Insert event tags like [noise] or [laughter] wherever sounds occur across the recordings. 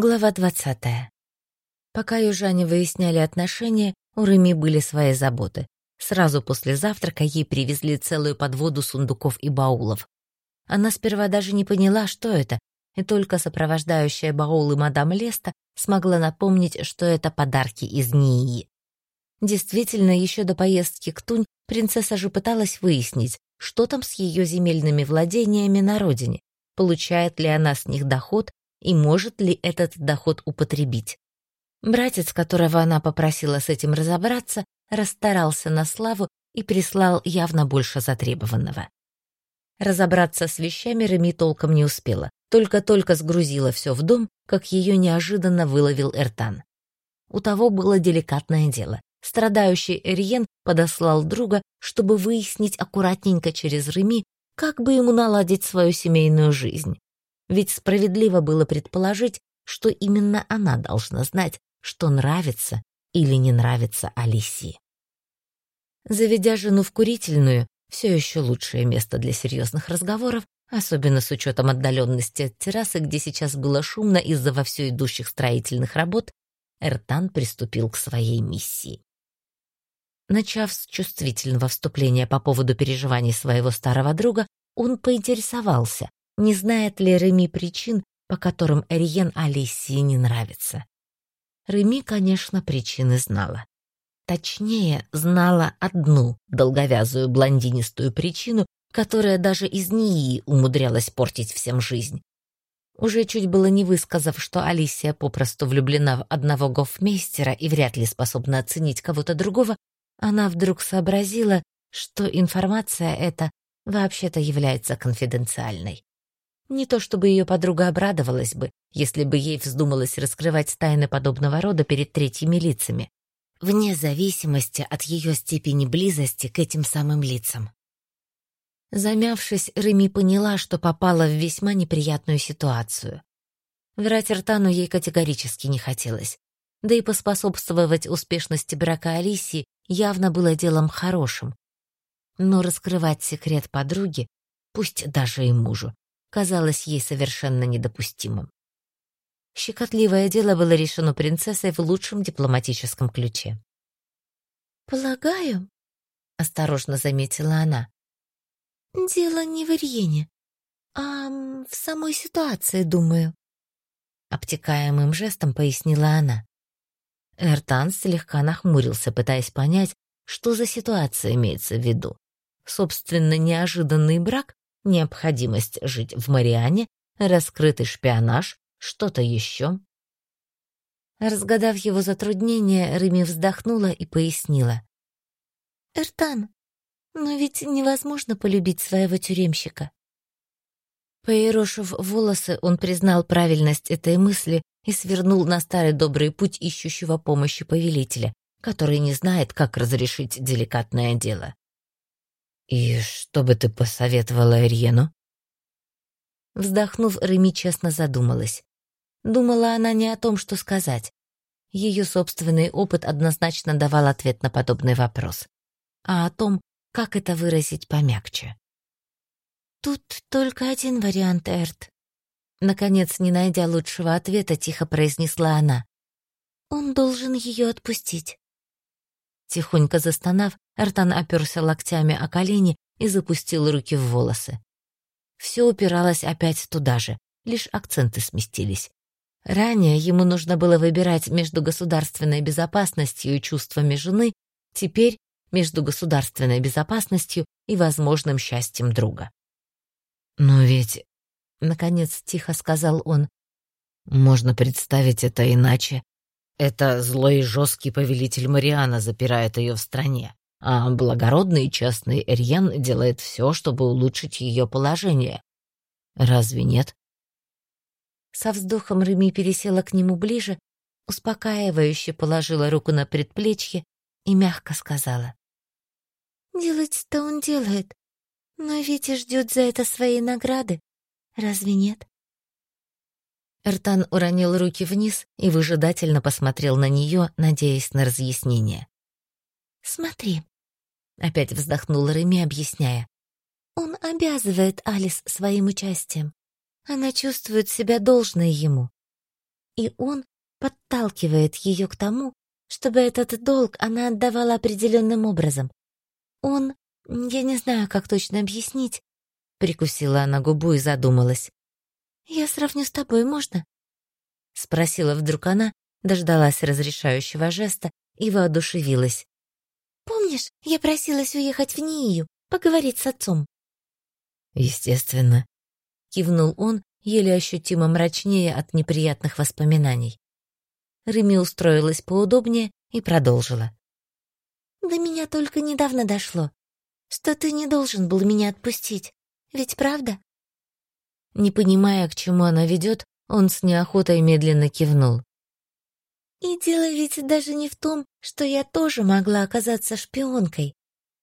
Глава двадцатая. Пока южане выясняли отношения, у Реми были свои заботы. Сразу после завтрака ей привезли целую подводу сундуков и баулов. Она сперва даже не поняла, что это, и только сопровождающая баулы мадам Леста смогла напомнить, что это подарки из Нии. Действительно, еще до поездки к Тунь принцесса же пыталась выяснить, что там с ее земельными владениями на родине, получает ли она с них доход и может ли этот доход употребить. Братец, которого она попросила с этим разобраться, расстарался на славу и прислал явно больше затребованного. Разобраться с вещами Реми толком не успела, только-только сгрузила все в дом, как ее неожиданно выловил Эртан. У того было деликатное дело. Страдающий Эриен подослал друга, чтобы выяснить аккуратненько через Реми, как бы ему наладить свою семейную жизнь ведь справедливо было предположить, что именно она должна знать, что нравится или не нравится Алисии. Заведя жену в курительную, все еще лучшее место для серьезных разговоров, особенно с учетом отдаленности от террасы, где сейчас было шумно из-за вовсю идущих строительных работ, Эртан приступил к своей миссии. Начав с чувствительного вступления по поводу переживаний своего старого друга, он поинтересовался, не знает ли Реми причин, по которым Эриен Алисии не нравится. Реми, конечно, причины знала. Точнее, знала одну долговязую блондинистую причину, которая даже из НИИ умудрялась портить всем жизнь. Уже чуть было не высказав, что Алисия попросту влюблена в одного гофмейстера и вряд ли способна оценить кого-то другого, она вдруг сообразила, что информация эта вообще-то является конфиденциальной. Не то чтобы ее подруга обрадовалась бы, если бы ей вздумалось раскрывать тайны подобного рода перед третьими лицами, вне зависимости от ее степени близости к этим самым лицам. Замявшись, Реми поняла, что попала в весьма неприятную ситуацию. Врать Ртану ей категорически не хотелось, да и поспособствовать успешности брака Алисии явно было делом хорошим. Но раскрывать секрет подруги, пусть даже и мужу, казалось ей совершенно недопустимым. Щекотливое дело было решено принцессой в лучшем дипломатическом ключе. «Полагаю», — осторожно заметила она, — «дело не в Ирьене, а в самой ситуации, думаю». Обтекаемым жестом пояснила она. Эртан слегка нахмурился, пытаясь понять, что за ситуация имеется в виду. Собственно, неожиданный брак необходимость жить в Мариане, раскрытый шпионаж, что-то еще. Разгадав его затруднение, Рыми вздохнула и пояснила. «Эртан, но ведь невозможно полюбить своего тюремщика». Поерошив волосы, он признал правильность этой мысли и свернул на старый добрый путь ищущего помощи повелителя, который не знает, как разрешить деликатное дело. «И что бы ты посоветовала Эрьену?» Вздохнув, Реми честно задумалась. Думала она не о том, что сказать. Ее собственный опыт однозначно давал ответ на подобный вопрос, а о том, как это выразить помягче. «Тут только один вариант, Эрт», Наконец, не найдя лучшего ответа, тихо произнесла она. «Он должен ее отпустить». Тихонько застонав, Эртан оперся локтями о колени и запустил руки в волосы. Все упиралось опять туда же, лишь акценты сместились. Ранее ему нужно было выбирать между государственной безопасностью и чувствами жены, теперь между государственной безопасностью и возможным счастьем друга. «Но ведь...» — наконец тихо сказал он. «Можно представить это иначе. Это злой и жесткий повелитель Мариана запирает ее в стране а благородный и честный Эрьен делает все, чтобы улучшить ее положение. Разве нет? Со вздохом Реми пересела к нему ближе, успокаивающе положила руку на предплечье и мягко сказала. «Делать-то он делает, но ведь и ждет за это своей награды. Разве нет?» Эртан уронил руки вниз и выжидательно посмотрел на нее, надеясь на разъяснение. «Смотри», — опять вздохнула Реми, объясняя. «Он обязывает Алис своим участием. Она чувствует себя должной ему. И он подталкивает ее к тому, чтобы этот долг она отдавала определенным образом. Он, я не знаю, как точно объяснить, прикусила она губу и задумалась. Я сравню с тобой, можно? спросила вдруг она, дождалась разрешающего жеста и воодушевилась. Помнишь, я просилась уехать в Нию, поговорить с отцом? Естественно, кивнул он, еле ощутимо мрачнее от неприятных воспоминаний. Реми устроилась поудобнее и продолжила. «До меня только недавно дошло, что ты не должен был меня отпустить. Ведь правда?» Не понимая, к чему она ведет, он с неохотой медленно кивнул. «И дело ведь даже не в том, что я тоже могла оказаться шпионкой»,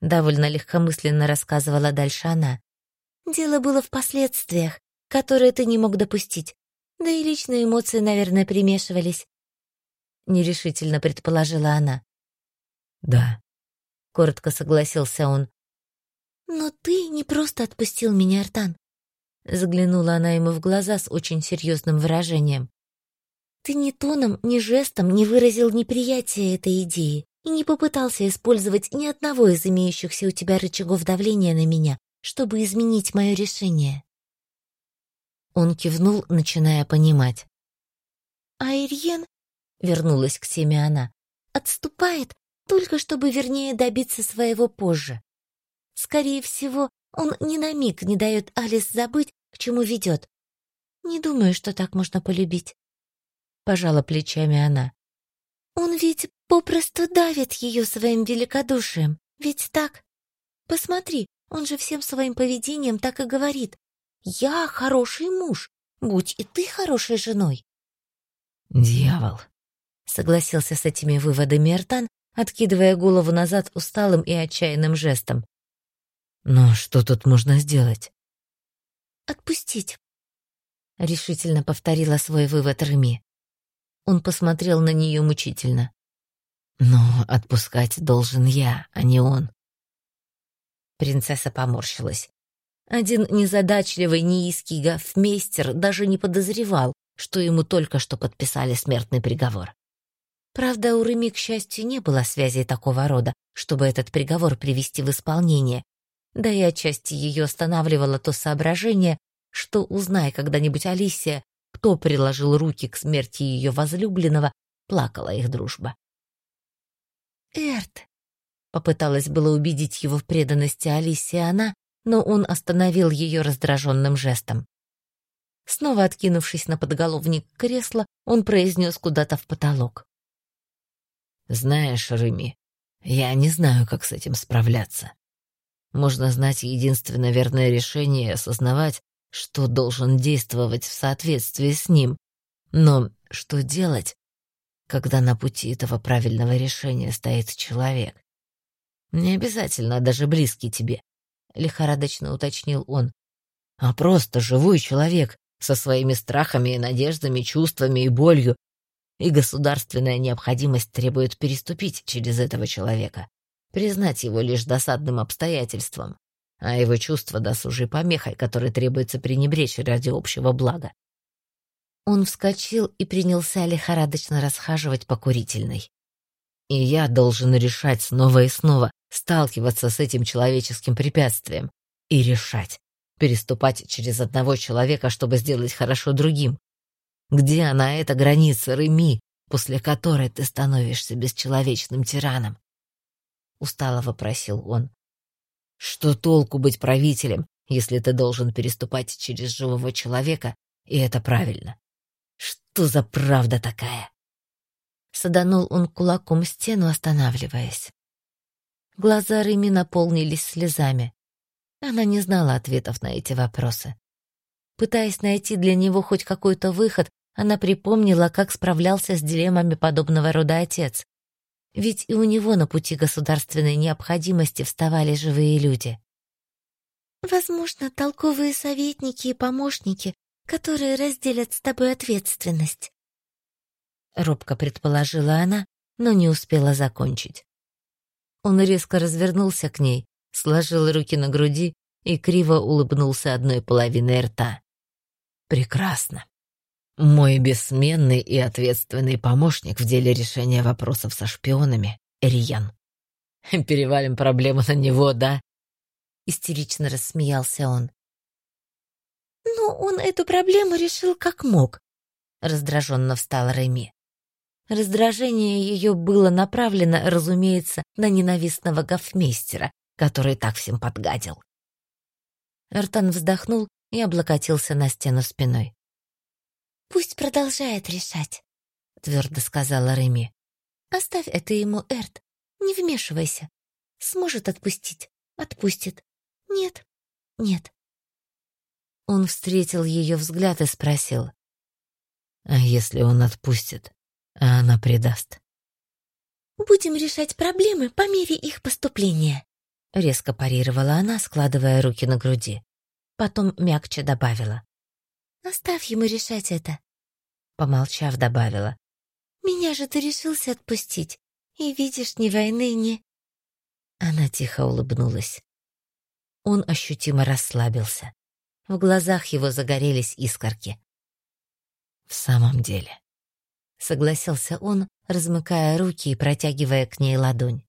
довольно легкомысленно рассказывала дальше она. «Дело было в последствиях, которые ты не мог допустить. Да и личные эмоции, наверное, примешивались. — нерешительно предположила она. «Да», — коротко согласился он. «Но ты не просто отпустил меня, Артан», — заглянула она ему в глаза с очень серьезным выражением. «Ты ни тоном, ни жестом не выразил неприятия этой идеи и не попытался использовать ни одного из имеющихся у тебя рычагов давления на меня, чтобы изменить мое решение». Он кивнул, начиная понимать. «А Ирьен вернулась к Семе она. Отступает, только чтобы вернее добиться своего позже. Скорее всего, он ни на миг не дает Алис забыть, к чему ведет. Не думаю, что так можно полюбить. Пожала плечами она. Он ведь попросту давит ее своим великодушием, ведь так? Посмотри, он же всем своим поведением так и говорит. «Я хороший муж, будь и ты хорошей женой». «Дьявол!» согласился с этими выводами Эртан, откидывая голову назад усталым и отчаянным жестом. Но что тут можно сделать? Отпустить, решительно повторила свой вывод Реми. Он посмотрел на нее мучительно. Но отпускать должен я, а не он. Принцесса поморщилась. Один незадачливый неиский гофмейстер даже не подозревал, что ему только что подписали смертный приговор. Правда, у Реми, к счастью, не было связей такого рода, чтобы этот приговор привести в исполнение. Да и отчасти ее останавливало то соображение, что, узнай когда-нибудь Алисия, кто приложил руки к смерти ее возлюбленного, плакала их дружба. «Эрт!» — попыталась было убедить его в преданности Алисии она, но он остановил ее раздраженным жестом. Снова откинувшись на подголовник кресла, он произнес куда-то в потолок. Знаешь, Рыми, я не знаю, как с этим справляться. Можно знать единственно верное решение и осознавать, что должен действовать в соответствии с ним. Но что делать, когда на пути этого правильного решения стоит человек? Не обязательно даже близкий тебе, лихорадочно уточнил он, а просто живой человек со своими страхами и надеждами, чувствами и болью, и государственная необходимость требует переступить через этого человека, признать его лишь досадным обстоятельством, а его чувство досужей помехой, которой требуется пренебречь ради общего блага. Он вскочил и принялся лихорадочно расхаживать по курительной. И я должен решать снова и снова, сталкиваться с этим человеческим препятствием. И решать, переступать через одного человека, чтобы сделать хорошо другим, где она, эта граница, Реми, после которой ты становишься бесчеловечным тираном? Устало вопросил он. Что толку быть правителем, если ты должен переступать через живого человека, и это правильно? Что за правда такая? Саданул он кулаком стену, останавливаясь. Глаза Реми наполнились слезами. Она не знала ответов на эти вопросы. Пытаясь найти для него хоть какой-то выход, она припомнила, как справлялся с дилеммами подобного рода отец. Ведь и у него на пути государственной необходимости вставали живые люди. «Возможно, толковые советники и помощники, которые разделят с тобой ответственность», — робко предположила она, но не успела закончить. Он резко развернулся к ней, сложил руки на груди и криво улыбнулся одной половиной рта. «Прекрасно. Мой бессменный и ответственный помощник в деле решения вопросов со шпионами — Эриан. [laughs] Перевалим проблему на него, да?» Истерично рассмеялся он. «Ну, он эту проблему решил как мог», — раздраженно встала Реми. Раздражение ее было направлено, разумеется, на ненавистного гофмейстера, который так всем подгадил. Эртан вздохнул и облокотился на стену спиной. «Пусть продолжает решать», — твердо сказала Реми. «Оставь это ему, Эрт. Не вмешивайся. Сможет отпустить — отпустит. Нет, нет». Он встретил ее взгляд и спросил. «А если он отпустит, а она предаст?» «Будем решать проблемы по мере их поступления», — резко парировала она, складывая руки на груди. Потом мягче добавила. «Оставь ему решать это», — помолчав, добавила. «Меня же ты решился отпустить, и видишь, ни войны, ни...» Она тихо улыбнулась. Он ощутимо расслабился. В глазах его загорелись искорки. «В самом деле», — согласился он, размыкая руки и протягивая к ней ладонь.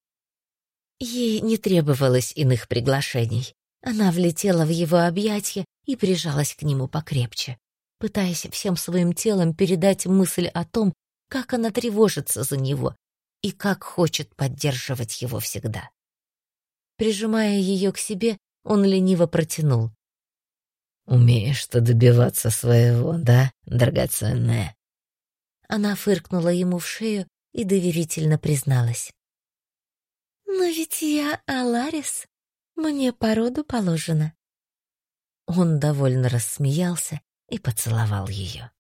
Ей не требовалось иных приглашений. Она влетела в его объятия и прижалась к нему покрепче, пытаясь всем своим телом передать мысль о том, как она тревожится за него и как хочет поддерживать его всегда. Прижимая ее к себе, он лениво протянул. «Умеешь ты добиваться своего, да, драгоценная?» Она фыркнула ему в шею и доверительно призналась. «Но ведь я Аларис, мне породу положено». Он довольно рассмеялся и поцеловал ее.